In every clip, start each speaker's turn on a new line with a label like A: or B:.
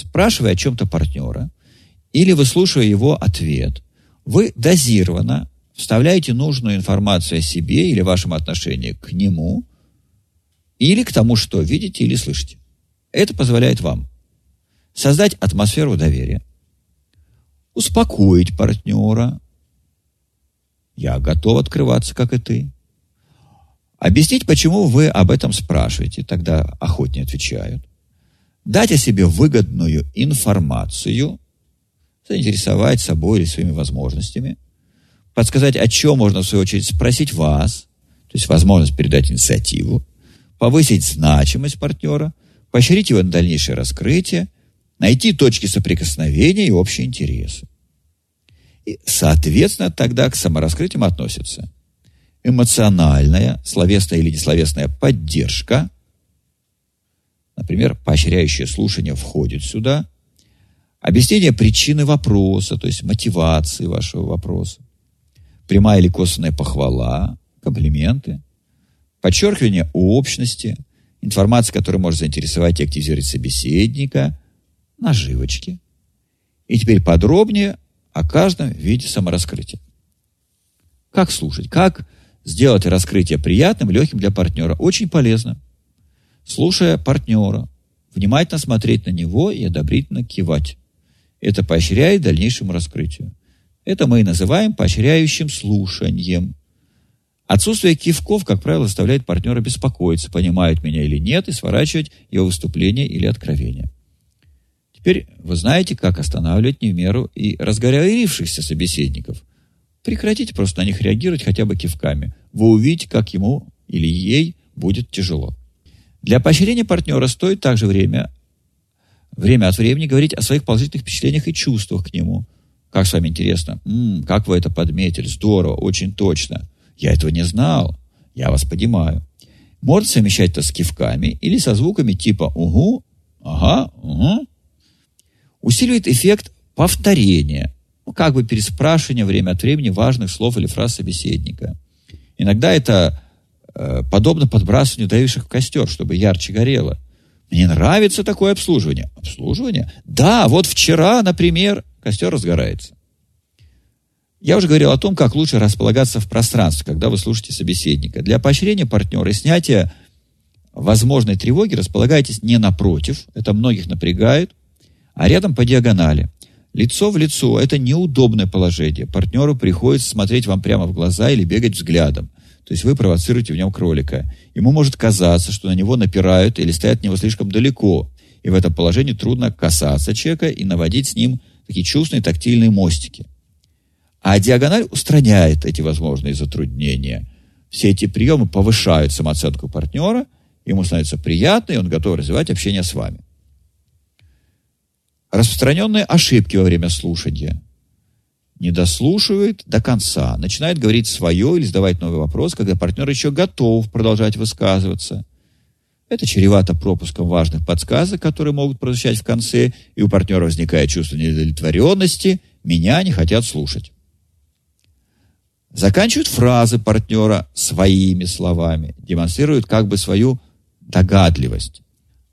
A: спрашивая о чем-то партнера, или выслушивая его ответ, вы дозированно вставляете нужную информацию о себе или вашем отношении к нему, или к тому, что видите или слышите. Это позволяет вам создать атмосферу доверия, успокоить партнера. Я готов открываться, как и ты. Объяснить, почему вы об этом спрашиваете, тогда охотнее отвечают. Дать о себе выгодную информацию, заинтересовать собой или своими возможностями, подсказать, о чем можно, в свою очередь, спросить вас, то есть возможность передать инициативу, повысить значимость партнера, поощрить его на дальнейшее раскрытие, найти точки соприкосновения и общие интересы. И, соответственно, тогда к самораскрытиям относятся эмоциональная, словесная или несловесная поддержка, например, поощряющее слушание входит сюда, объяснение причины вопроса, то есть мотивации вашего вопроса, прямая или косвенная похвала, комплименты, подчеркивание общности, информация, которая может заинтересовать и активизировать собеседника, наживочки. И теперь подробнее о каждом виде самораскрытия. Как слушать, как сделать раскрытие приятным, легким для партнера. Очень полезно. Слушая партнера, внимательно смотреть на него и одобрительно кивать. Это поощряет дальнейшему раскрытию. Это мы и называем поощряющим слушанием. Отсутствие кивков, как правило, заставляет партнера беспокоиться, понимает меня или нет, и сворачивать его выступление или откровение. Теперь вы знаете, как останавливать не в меру и разгоревшихся собеседников. Прекратите просто на них реагировать хотя бы кивками. Вы увидите, как ему или ей будет тяжело. Для поощрения партнера стоит также время, время от времени говорить о своих положительных впечатлениях и чувствах к нему. Как с вами интересно? М-м, как вы это подметили? Здорово, очень точно. Я этого не знал. Я вас понимаю. Можно совмещать это с кивками или со звуками типа «угу», «ага», «угу». Усиливает эффект повторения, ну, как бы переспрашивания время от времени важных слов или фраз собеседника. Иногда это подобно подбрасыванию давивших в костер, чтобы ярче горело. Мне нравится такое обслуживание. Обслуживание? Да, вот вчера, например, костер разгорается. Я уже говорил о том, как лучше располагаться в пространстве, когда вы слушаете собеседника. Для поощрения партнера и снятия возможной тревоги располагайтесь не напротив, это многих напрягает, а рядом по диагонали. Лицо в лицо – это неудобное положение. Партнеру приходится смотреть вам прямо в глаза или бегать взглядом. То есть вы провоцируете в нем кролика. Ему может казаться, что на него напирают или стоят от него слишком далеко. И в этом положении трудно касаться человека и наводить с ним такие чувственные тактильные мостики. А диагональ устраняет эти возможные затруднения. Все эти приемы повышают самооценку партнера, ему становится приятно, и он готов развивать общение с вами. Распространенные ошибки во время слушания. Не дослушивает до конца, начинает говорить свое или задавать новый вопрос, когда партнер еще готов продолжать высказываться. Это чревато пропуском важных подсказок, которые могут прозвучать в конце, и у партнера возникает чувство недовлетворенности, меня не хотят слушать заканчивают фразы партнера своими словами, демонстрируют как бы свою догадливость.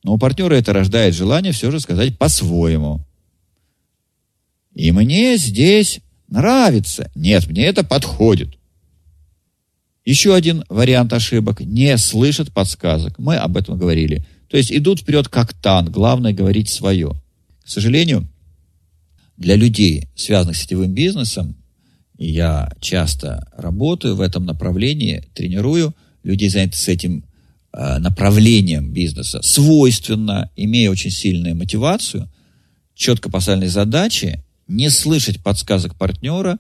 A: Но у партнера это рождает желание все же сказать по-своему. И мне здесь нравится. Нет, мне это подходит. Еще один вариант ошибок. Не слышат подсказок. Мы об этом говорили. То есть идут вперед как танк. Главное говорить свое. К сожалению, для людей, связанных с сетевым бизнесом, я часто работаю в этом направлении, тренирую людей, занятых с этим э, направлением бизнеса, свойственно, имея очень сильную мотивацию, четко поставленные задачи, не слышать подсказок партнера,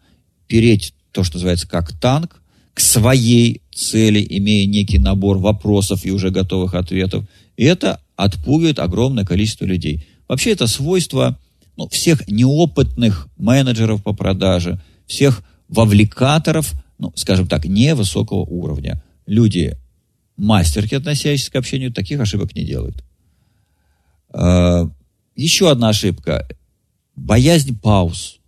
A: переть то, что называется как танк, к своей цели, имея некий набор вопросов и уже готовых ответов. И это отпугивает огромное количество людей. Вообще это свойство ну, всех неопытных менеджеров по продаже – всех вовлекаторов, ну, скажем так, невысокого уровня. Люди, мастерки, относящиеся к общению, таких ошибок не делают. А, еще одна ошибка – боязнь пауз.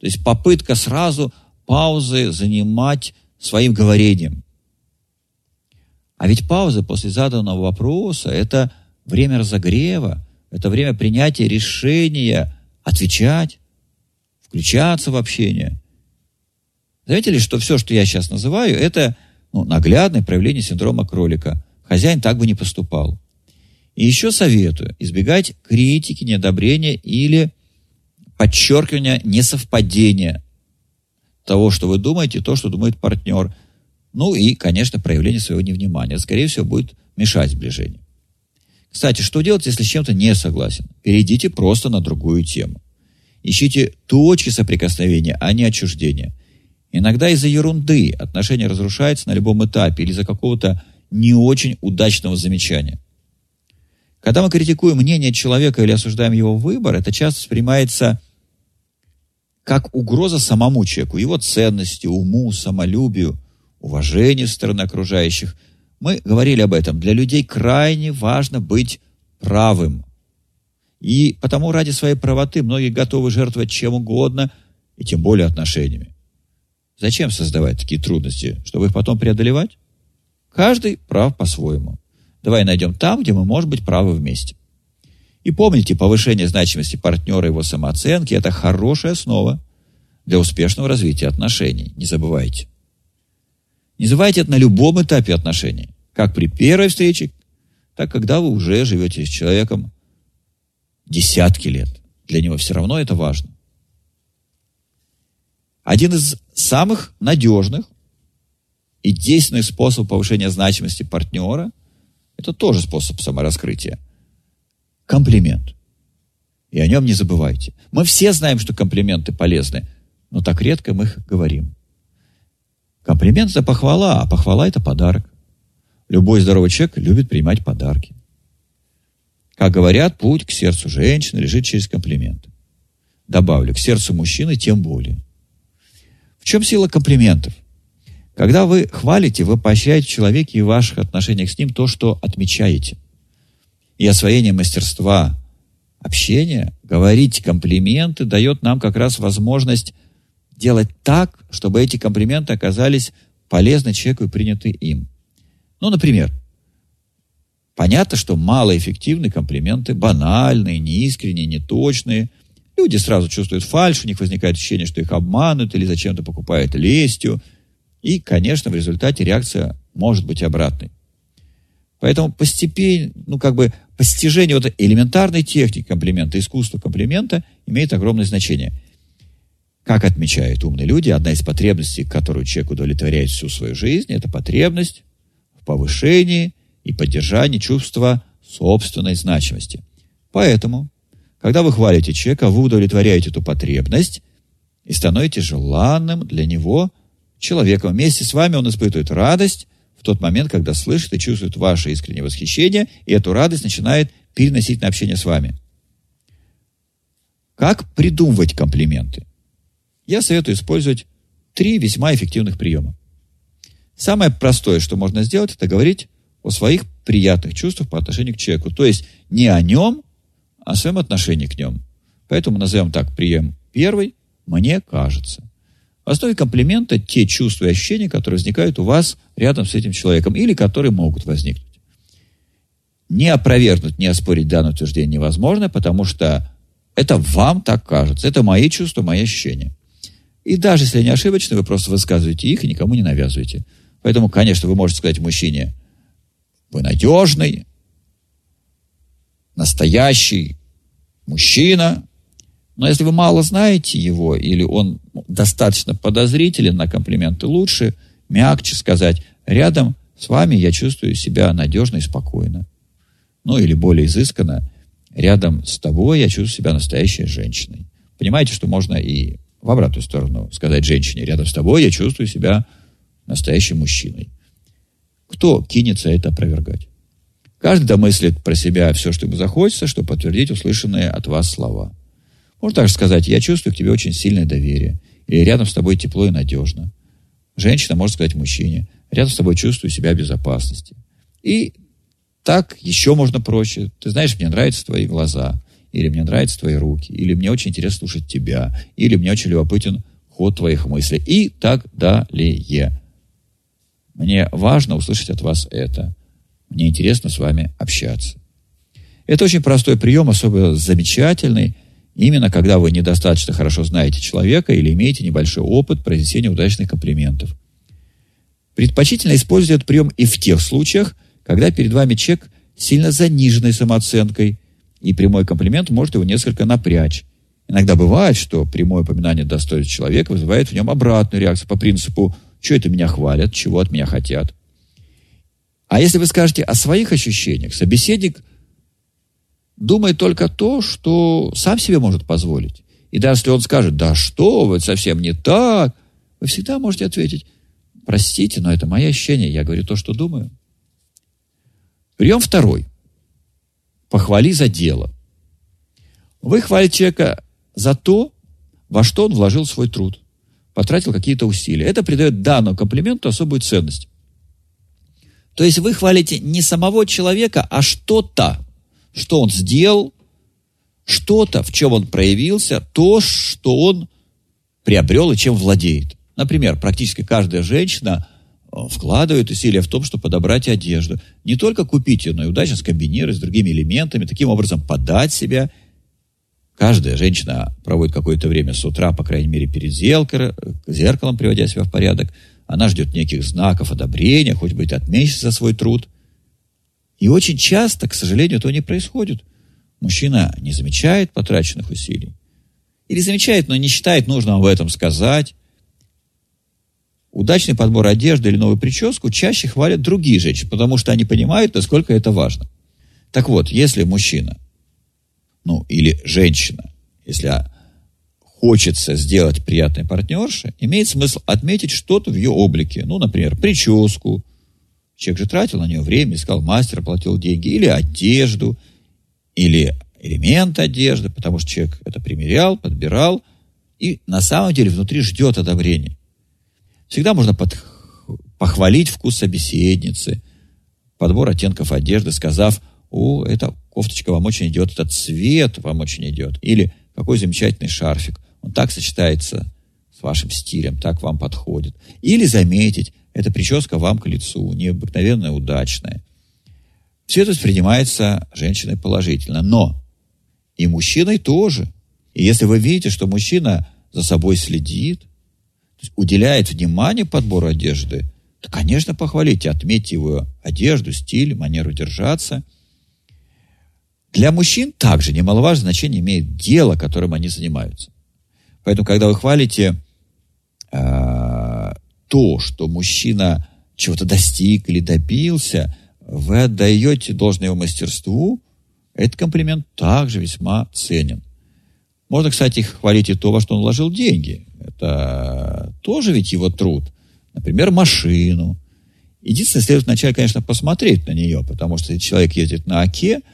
A: То есть попытка сразу паузы занимать своим говорением. А ведь пауза после заданного вопроса – это время разогрева, Это время принятия решения отвечать, включаться в общение. Заметили, что все, что я сейчас называю, это ну, наглядное проявление синдрома кролика. Хозяин так бы не поступал. И еще советую избегать критики, неодобрения или подчеркивания несовпадения того, что вы думаете, то, что думает партнер. Ну и, конечно, проявление своего невнимания. Скорее всего, будет мешать сближению. Кстати, что делать, если с чем-то не согласен? Перейдите просто на другую тему. Ищите точки соприкосновения, а не отчуждения. Иногда из-за ерунды отношения разрушаются на любом этапе или из-за какого-то не очень удачного замечания. Когда мы критикуем мнение человека или осуждаем его выбор, это часто воспринимается как угроза самому человеку, его ценности, уму, самолюбию, уважению стороны окружающих. Мы говорили об этом. Для людей крайне важно быть правым. И потому ради своей правоты многие готовы жертвовать чем угодно, и тем более отношениями. Зачем создавать такие трудности? Чтобы их потом преодолевать? Каждый прав по-своему. Давай найдем там, где мы можем быть правы вместе. И помните, повышение значимости партнера и его самооценки – это хорошая основа для успешного развития отношений. Не забывайте. Не забывайте это на любом этапе отношений. Как при первой встрече, так когда вы уже живете с человеком десятки лет. Для него все равно это важно. Один из самых надежных и действенных способов повышения значимости партнера – это тоже способ самораскрытия – комплимент. И о нем не забывайте. Мы все знаем, что комплименты полезны, но так редко мы их говорим. Комплимент – это похвала, а похвала – это подарок. Любой здоровый человек любит принимать подарки. Как говорят, путь к сердцу женщины лежит через комплименты. Добавлю, к сердцу мужчины тем более. В чем сила комплиментов? Когда вы хвалите, вы поощряете в человеке и в ваших отношениях с ним то, что отмечаете – и освоение мастерства общения, говорить комплименты дает нам как раз возможность делать так, чтобы эти комплименты оказались полезны человеку и приняты им. Ну, например, понятно, что малоэффективны комплименты, банальные, неискренние, неточные. Люди сразу чувствуют фальшь, у них возникает ощущение, что их обманут или зачем-то покупают лестью. И, конечно, в результате реакция может быть обратной. Поэтому постепенно, ну, как бы постижение вот элементарной техники комплимента, искусства комплимента имеет огромное значение. Как отмечают умные люди, одна из потребностей, которую человек удовлетворяет всю свою жизнь, это потребность в повышении и поддержании чувства собственной значимости. Поэтому, когда вы хвалите человека, вы удовлетворяете эту потребность и становитесь желанным для него человеком. Вместе с вами он испытывает радость, в тот момент, когда слышит и чувствует ваше искреннее восхищение, и эту радость начинает переносить на общение с вами. Как придумывать комплименты? Я советую использовать три весьма эффективных приема. Самое простое, что можно сделать, это говорить о своих приятных чувствах по отношению к человеку. То есть не о нем, а о своем отношении к нему. Поэтому назовем так прием первый «мне кажется». В основе комплимента те чувства и ощущения, которые возникают у вас рядом с этим человеком или которые могут возникнуть. Не опровергнуть, не оспорить данное утверждение невозможно, потому что это вам так кажется. Это мои чувства, мои ощущения. И даже если они ошибочны, вы просто высказываете их и никому не навязываете. Поэтому, конечно, вы можете сказать мужчине, вы надежный, настоящий мужчина, но если вы мало знаете его, или он достаточно подозрителен на комплименты, лучше мягче сказать, рядом с вами я чувствую себя надежно и спокойно. Ну, или более изысканно, рядом с тобой я чувствую себя настоящей женщиной. Понимаете, что можно и в обратную сторону сказать женщине, рядом с тобой я чувствую себя настоящим мужчиной. Кто кинется это опровергать? Каждый домыслит про себя все, что ему захочется, чтобы подтвердить услышанные от вас слова. Можно также сказать, я чувствую к тебе очень сильное доверие. Или рядом с тобой тепло и надежно. Женщина может сказать мужчине, рядом с тобой чувствую себя в безопасности. И так еще можно проще. Ты знаешь, мне нравятся твои глаза, или мне нравятся твои руки, или мне очень интересно слушать тебя, или мне очень любопытен ход твоих мыслей, и так далее. Мне важно услышать от вас это. Мне интересно с вами общаться. Это очень простой прием, особо замечательный, именно когда вы недостаточно хорошо знаете человека или имеете небольшой опыт произнесения удачных комплиментов. Предпочтительно использовать этот прием и в тех случаях, когда перед вами человек сильно заниженной самооценкой, и прямой комплимент может его несколько напрячь. Иногда бывает, что прямое упоминание достоинств человека вызывает в нем обратную реакцию по принципу «что это меня хвалят, чего от меня хотят». А если вы скажете о своих ощущениях, собеседник думает только то, что сам себе может позволить. И даже если он скажет «да что вы, совсем не так», вы всегда можете ответить «простите, но это мои ощущения, я говорю то, что думаю». Прием второй. Похвали за дело. Вы хвалите человека за то, во что он вложил свой труд, потратил какие-то усилия. Это придает данному комплименту особую ценность. То есть вы хвалите не самого человека, а что-то, что он сделал, что-то, в чем он проявился, то, что он приобрел и чем владеет. Например, практически каждая женщина э, вкладывает усилия в том, чтобы подобрать одежду. Не только купить ее, но и удачно скомбинировать с другими элементами, таким образом подать себя – Каждая женщина проводит какое-то время с утра, по крайней мере, перед зеркалом, зеркалом приводя себя в порядок. Она ждет неких знаков одобрения, хоть быть отмечен за свой труд. И очень часто, к сожалению, этого не происходит. Мужчина не замечает потраченных усилий. Или замечает, но не считает нужным об этом сказать. Удачный подбор одежды или новую прическу чаще хвалят другие женщины, потому что они понимают, насколько это важно. Так вот, если мужчина ну, или женщина, если хочется сделать приятной партнерше, имеет смысл отметить что-то в ее облике. Ну, например, прическу. Человек же тратил на нее время, искал мастера, платил деньги. Или одежду, или элемент одежды, потому что человек это примерял, подбирал. И на самом деле внутри ждет одобрения. Всегда можно под, похвалить вкус собеседницы, подбор оттенков одежды, сказав, о, это кофточка вам очень идет, этот цвет вам очень идет. Или какой замечательный шарфик. Он так сочетается с вашим стилем, так вам подходит. Или заметить, эта прическа вам к лицу, необыкновенная, удачная. Все это воспринимается женщиной положительно. Но и мужчиной тоже. И если вы видите, что мужчина за собой следит, уделяет внимание подбору одежды, то, конечно, похвалите, отметьте его одежду, стиль, манеру держаться – для мужчин также немаловажное значение имеет дело, которым они занимаются. Поэтому, когда вы хвалите э, то, что мужчина чего-то достиг или добился, вы отдаете должное его мастерству, этот комплимент также весьма ценен. Можно, кстати, хвалить и то, во что он вложил деньги. Это тоже ведь его труд. Например, машину. Единственное, следует вначале, конечно, посмотреть на нее, потому что если человек ездит на ОКЕ –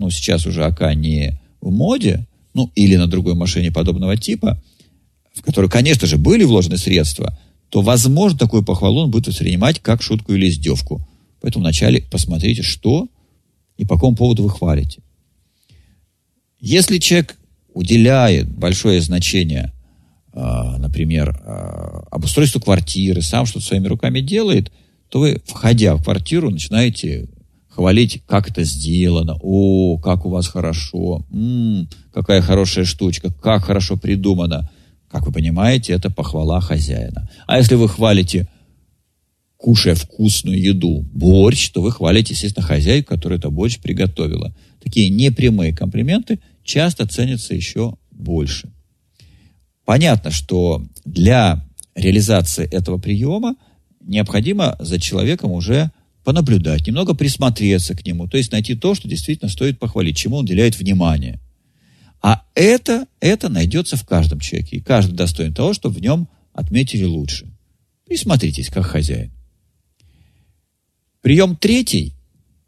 A: ну, сейчас уже АК не в моде, ну, или на другой машине подобного типа, в которую, конечно же, были вложены средства, то, возможно, такую похвалу он будет воспринимать как шутку или издевку. Поэтому вначале посмотрите, что и по какому поводу вы хвалите. Если человек уделяет большое значение, а, например, а, обустройству квартиры, сам что-то своими руками делает, то вы, входя в квартиру, начинаете хвалить, как это сделано. О, как у вас хорошо. М-м, какая хорошая штучка. Как хорошо придумано. Как вы понимаете, это похвала хозяина. А если вы хвалите, кушая вкусную еду, борщ, то вы хвалите, естественно, хозяйку, которая это борщ приготовила. Такие непрямые комплименты часто ценятся еще больше. Понятно, что для реализации этого приема необходимо за человеком уже понаблюдать, немного присмотреться к нему, то есть найти то, что действительно стоит похвалить, чему он уделяет внимание. А это, это найдется в каждом человеке, и каждый достоин того, чтобы в нем отметили лучше. Присмотритесь, как хозяин. Прием третий,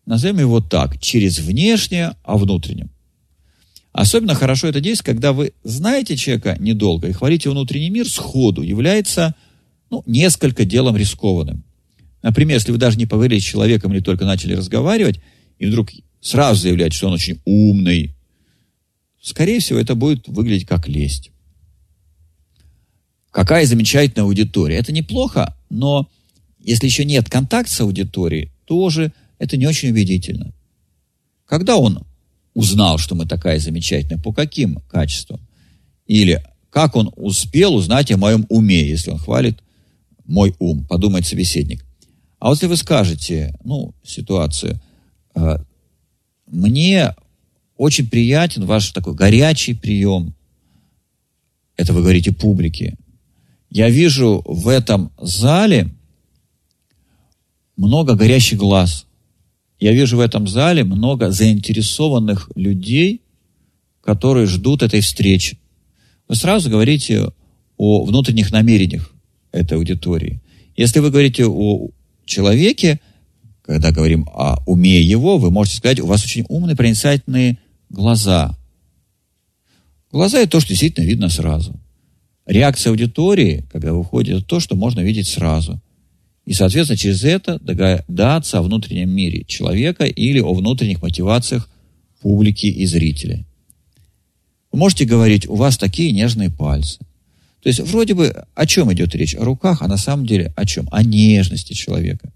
A: назовем его так, через внешнее о внутреннем. Особенно хорошо это действует, когда вы знаете человека недолго и хвалите внутренний мир сходу, является ну, несколько делом рискованным. Например, если вы даже не поговорили с человеком или только начали разговаривать, и вдруг сразу заявляете, что он очень умный, скорее всего, это будет выглядеть как лесть. Какая замечательная аудитория. Это неплохо, но если еще нет контакта с аудиторией, тоже это не очень убедительно. Когда он узнал, что мы такая замечательная? По каким качествам? Или как он успел узнать о моем уме, если он хвалит мой ум, подумает собеседник. А вот если вы скажете, ну, ситуацию, э, мне очень приятен ваш такой горячий прием, это вы говорите публике, я вижу в этом зале много горящих глаз. Я вижу в этом зале много заинтересованных людей, которые ждут этой встречи. Вы сразу говорите о внутренних намерениях этой аудитории. Если вы говорите о человеке, когда говорим о уме его, вы можете сказать, у вас очень умные, проницательные глаза. Глаза – это то, что действительно видно сразу. Реакция аудитории, когда выходит, это то, что можно видеть сразу. И, соответственно, через это догадаться о внутреннем мире человека или о внутренних мотивациях публики и зрителей. Вы можете говорить, у вас такие нежные пальцы. То есть вроде бы о чем идет речь? О руках, а на самом деле о чем? О нежности человека.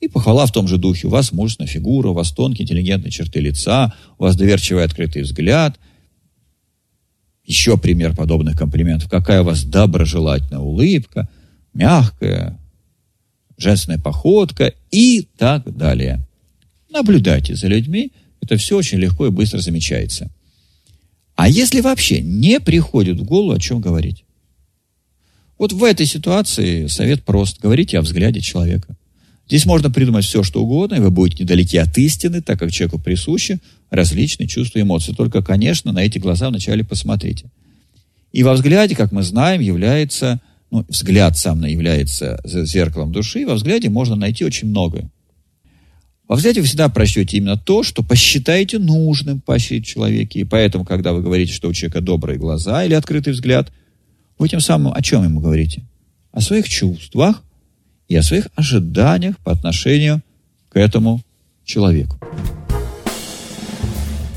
A: И похвала в том же духе. У вас мужественная фигура, у вас тонкие, интеллигентные черты лица, у вас доверчивый открытый взгляд. Еще пример подобных комплиментов. Какая у вас доброжелательная улыбка, мягкая, женственная походка и так далее. Наблюдайте за людьми. Это все очень легко и быстро замечается. А если вообще не приходит в голову, о чем говорить? Вот в этой ситуации совет прост. Говорите о взгляде человека. Здесь можно придумать все, что угодно, и вы будете недалеки от истины, так как человеку присущи различные чувства и эмоции. Только, конечно, на эти глаза вначале посмотрите. И во взгляде, как мы знаем, является, ну, взгляд сам является зеркалом души, и во взгляде можно найти очень многое. Во взгляде вы всегда прочтете именно то, что посчитаете нужным поощрить в человеке. И поэтому, когда вы говорите, что у человека добрые глаза или открытый взгляд – вы тем самым о чем ему говорите? О своих чувствах и о своих ожиданиях по отношению к этому человеку.